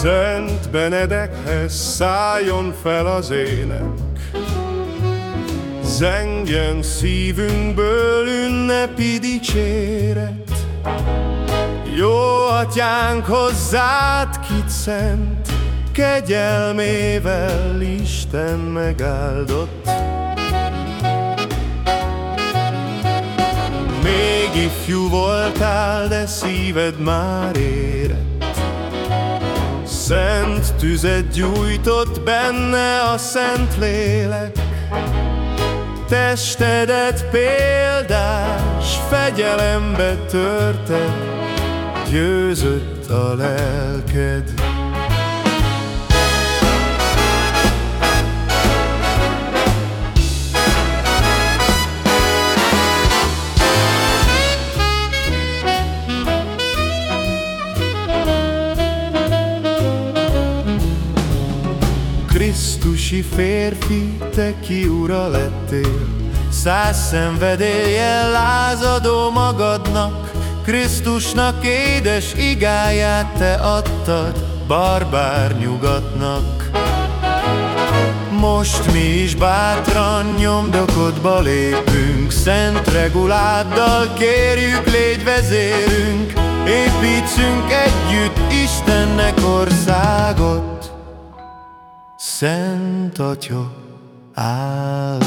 Szent Benedekhez szálljon fel az ének, Zengjen szívünkből ünnepi dicséret. Jó atyánk hozzád kit szent, Kegyelmével Isten megáldott. Még ifjú voltál, de szíved már érett, Szent tüzet gyújtott benne a szent lélek, Testedet példás fegyelembe törted, Győzött a lelked. Krisztusi férfi, te ki ura lettél, Száz szenvedéllyel lázadó magadnak, Krisztusnak édes igáját te adtad, barbár nyugatnak. Most mi is bátran nyomdokodba lépünk, Szent reguláddal kérjük, légy vezérünk, Építsünk együtt Istennek országot, Szent Atya áldott.